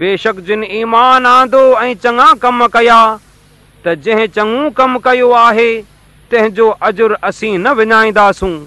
بيشڪ جن ايمان آندو ۽ چڱا ڪم ڪيا ته جنهن چڱو ڪم ڪيو آهي تنهن جو اجر اسين نه وڃائينداسون.